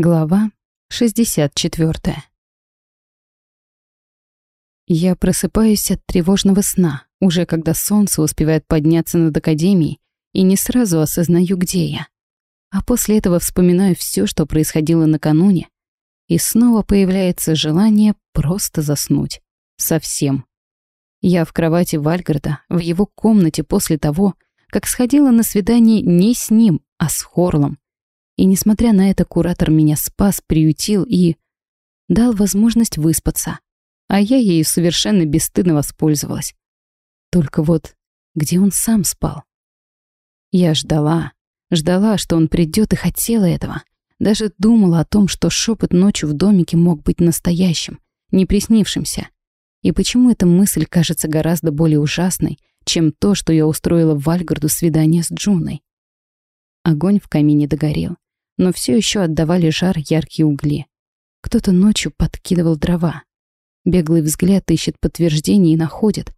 Глава 64. Я просыпаюсь от тревожного сна, уже когда солнце успевает подняться над академией, и не сразу осознаю, где я. А после этого вспоминаю все, что происходило накануне, и снова появляется желание просто заснуть. Совсем. Я в кровати Вальгарда, в его комнате после того, как сходила на свидание не с ним, а с Хорлом, и несмотря на это, куратор меня спас, приютил и... дал возможность выспаться. А я ею совершенно бесстыдно воспользовалась. Только вот где он сам спал? Я ждала, ждала, что он придет и хотела этого. Даже думала о том, что шепот ночью в домике мог быть настоящим, не приснившимся. И почему эта мысль кажется гораздо более ужасной, чем то, что я устроила в Вальгарду свидание с Джуной? Огонь в камине догорел но все еще отдавали жар яркие угли. Кто-то ночью подкидывал дрова. Беглый взгляд ищет подтверждение и находит.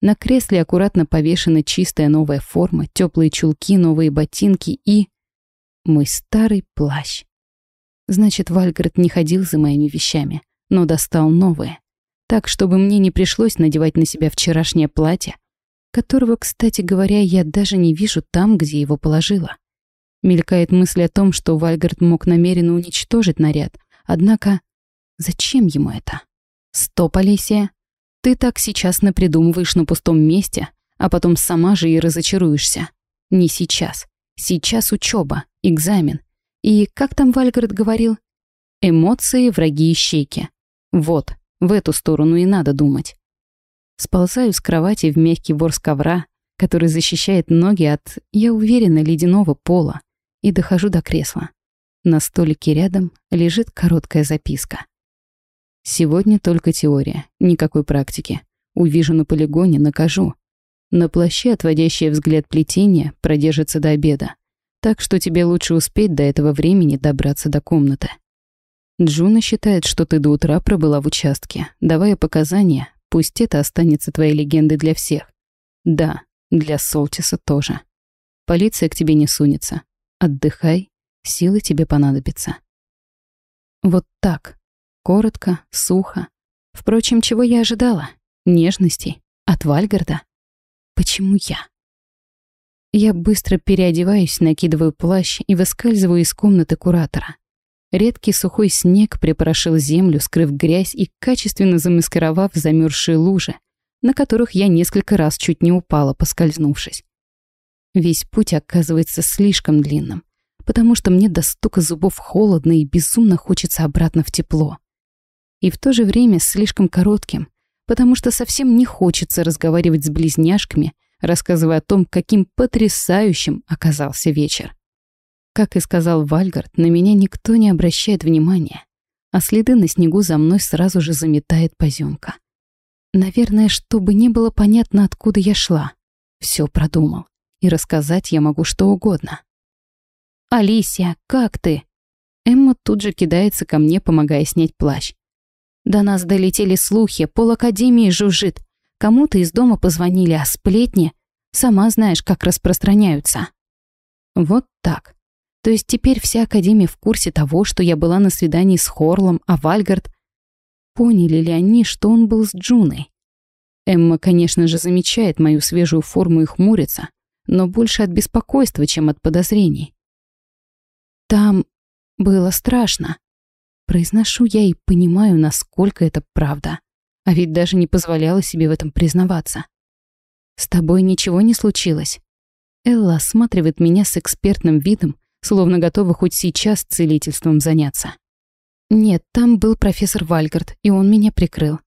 На кресле аккуратно повешена чистая новая форма, теплые чулки, новые ботинки и... Мой старый плащ. Значит, Вальгард не ходил за моими вещами, но достал новые. Так, чтобы мне не пришлось надевать на себя вчерашнее платье, которого, кстати говоря, я даже не вижу там, где его положила. Мелькает мысль о том, что Вальгард мог намеренно уничтожить наряд. Однако, зачем ему это? Стоп, Алисия. Ты так сейчас напридумываешь на пустом месте, а потом сама же и разочаруешься. Не сейчас. Сейчас учеба, экзамен. И, как там Вальгард говорил? Эмоции, враги и щеки. Вот, в эту сторону и надо думать. Сползаю с кровати в мягкий ворс ковра, который защищает ноги от, я уверена, ледяного пола и дохожу до кресла. На столике рядом лежит короткая записка. Сегодня только теория, никакой практики. Увижу на полигоне, накажу. На плаще отводящее взгляд плетение продержится до обеда. Так что тебе лучше успеть до этого времени добраться до комнаты. Джуна считает, что ты до утра пробыла в участке, давая показания, пусть это останется твоей легендой для всех. Да, для Солтиса тоже. Полиция к тебе не сунется. Отдыхай, силы тебе понадобятся. Вот так. Коротко, сухо. Впрочем, чего я ожидала? Нежностей. От Вальгарда. Почему я? Я быстро переодеваюсь, накидываю плащ и выскальзываю из комнаты куратора. Редкий сухой снег припорошил землю, скрыв грязь и качественно замаскировав замерзшие лужи, на которых я несколько раз чуть не упала, поскользнувшись. Весь путь оказывается слишком длинным, потому что мне до стука зубов холодно и безумно хочется обратно в тепло. И в то же время слишком коротким, потому что совсем не хочется разговаривать с близняшками, рассказывая о том, каким потрясающим оказался вечер. Как и сказал Вальгард, на меня никто не обращает внимания, а следы на снегу за мной сразу же заметает поземка. Наверное, чтобы не было понятно, откуда я шла. Все продумал и рассказать я могу что угодно. «Алисия, как ты?» Эмма тут же кидается ко мне, помогая снять плащ. До нас долетели слухи, пол академии жужжит. Кому-то из дома позвонили, а сплетни, сама знаешь, как распространяются. Вот так. То есть теперь вся академия в курсе того, что я была на свидании с Хорлом, а Вальгард... Поняли ли они, что он был с Джуной? Эмма, конечно же, замечает мою свежую форму и хмурится, но больше от беспокойства, чем от подозрений. Там было страшно. Произношу я и понимаю, насколько это правда. А ведь даже не позволяла себе в этом признаваться. «С тобой ничего не случилось?» Элла осматривает меня с экспертным видом, словно готова хоть сейчас целительством заняться. «Нет, там был профессор Вальгард, и он меня прикрыл».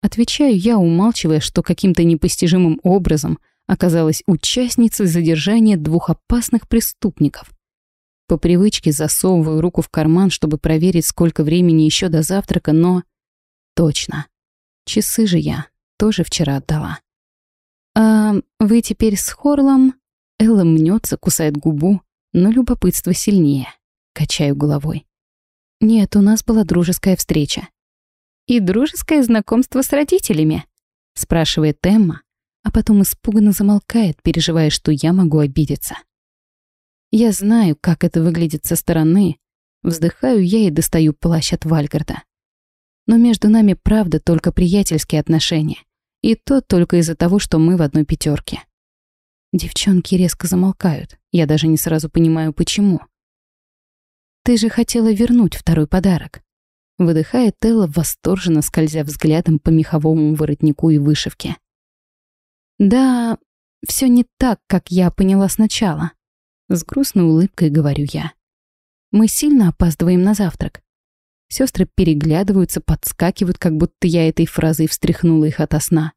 Отвечаю я, умалчивая, что каким-то непостижимым образом оказалась участницей задержания двух опасных преступников. По привычке засовываю руку в карман, чтобы проверить, сколько времени еще до завтрака, но... Точно. Часы же я тоже вчера отдала. «А вы теперь с Хорлом?» Элла мнется, кусает губу, но любопытство сильнее. Качаю головой. «Нет, у нас была дружеская встреча». «И дружеское знакомство с родителями?» спрашивает Эмма, а потом испуганно замолкает, переживая, что я могу обидеться. Я знаю, как это выглядит со стороны, Вздыхаю я и достаю плащ от Вальгарда. Но между нами правда только приятельские отношения. И то только из-за того, что мы в одной пятерке. Девчонки резко замолкают. Я даже не сразу понимаю, почему. «Ты же хотела вернуть второй подарок», — выдыхает Элла, восторженно скользя взглядом по меховому воротнику и вышивке. «Да, все не так, как я поняла сначала», — с грустной улыбкой говорю я. «Мы сильно опаздываем на завтрак». Сестры переглядываются, подскакивают, как будто я этой фразой встряхнула их ото сна.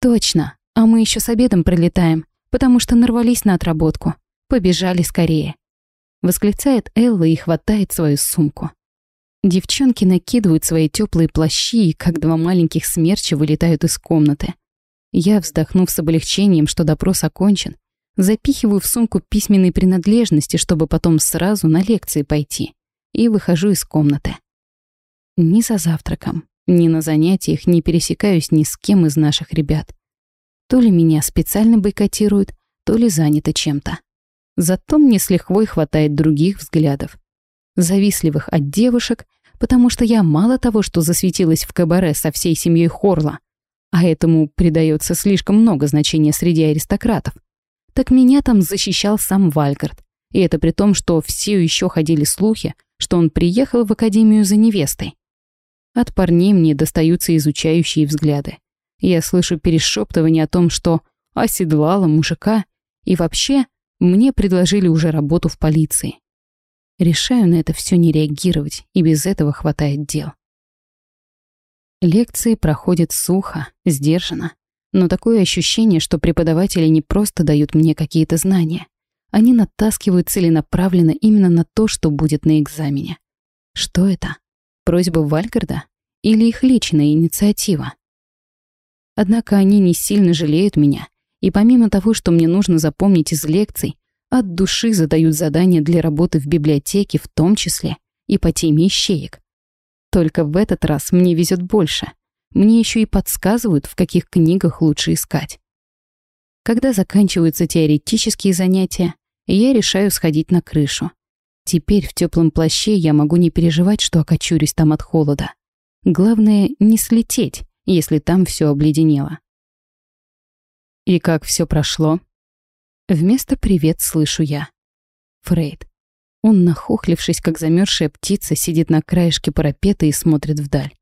«Точно, а мы еще с обедом пролетаем, потому что нарвались на отработку. Побежали скорее. Восклицает Элла и хватает свою сумку. Девчонки накидывают свои теплые плащи и, как два маленьких смерча, вылетают из комнаты. Я, вздохнув с облегчением, что допрос окончен, запихиваю в сумку письменные принадлежности, чтобы потом сразу на лекции пойти, и выхожу из комнаты. Ни за завтраком, ни на занятиях не пересекаюсь ни с кем из наших ребят. То ли меня специально бойкотируют, то ли заняты чем-то. Зато мне с лихвой хватает других взглядов. Завистливых от девушек, потому что я мало того, что засветилась в кабаре со всей семьей Хорла, а этому придается слишком много значения среди аристократов, так меня там защищал сам Вальгард. И это при том, что все еще ходили слухи, что он приехал в академию за невестой. От парней мне достаются изучающие взгляды. Я слышу перешептывание о том, что оседлала мужика, и вообще мне предложили уже работу в полиции. Решаю на это все не реагировать, и без этого хватает дел. Лекции проходят сухо, сдержанно, но такое ощущение, что преподаватели не просто дают мне какие-то знания, они натаскивают целенаправленно именно на то, что будет на экзамене. Что это? Просьба Вальгарда? Или их личная инициатива? Однако они не сильно жалеют меня, и помимо того, что мне нужно запомнить из лекций, от души задают задания для работы в библиотеке, в том числе и по теме ищеек. Только в этот раз мне везет больше. Мне еще и подсказывают, в каких книгах лучше искать. Когда заканчиваются теоретические занятия, я решаю сходить на крышу. Теперь в теплом плаще я могу не переживать, что окочурюсь там от холода. Главное, не слететь, если там все обледенело. И как все прошло? Вместо «привет» слышу я. Фрейд. Он, нахохлившись, как замерзшая птица, сидит на краешке парапета и смотрит вдаль.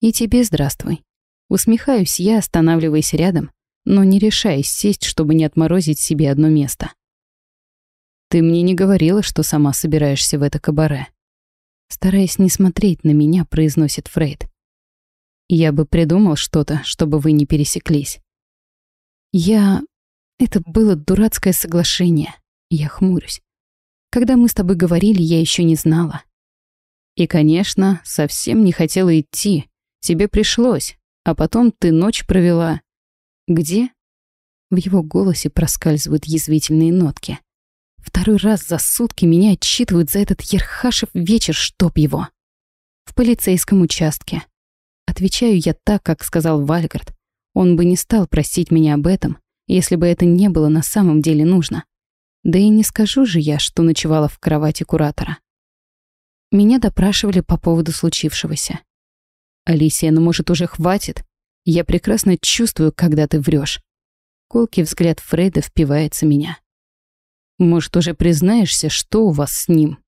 И тебе здравствуй. Усмехаюсь я, останавливаясь рядом, но не решаясь сесть, чтобы не отморозить себе одно место. Ты мне не говорила, что сама собираешься в это кабаре. Стараясь не смотреть на меня, произносит Фрейд. Я бы придумал что-то, чтобы вы не пересеклись. Я... Это было дурацкое соглашение. Я хмурюсь. Когда мы с тобой говорили, я еще не знала. И, конечно, совсем не хотела идти. Тебе пришлось. А потом ты ночь провела. Где? В его голосе проскальзывают язвительные нотки. Второй раз за сутки меня отчитывают за этот Ерхашев вечер, чтоб его. В полицейском участке. Отвечаю я так, как сказал Вальгард. Он бы не стал просить меня об этом, если бы это не было на самом деле нужно. Да и не скажу же я, что ночевала в кровати куратора. Меня допрашивали по поводу случившегося. «Алисия, ну, может, уже хватит? Я прекрасно чувствую, когда ты врешь. Колкий взгляд Фрейда впивается меня. «Может, уже признаешься, что у вас с ним?»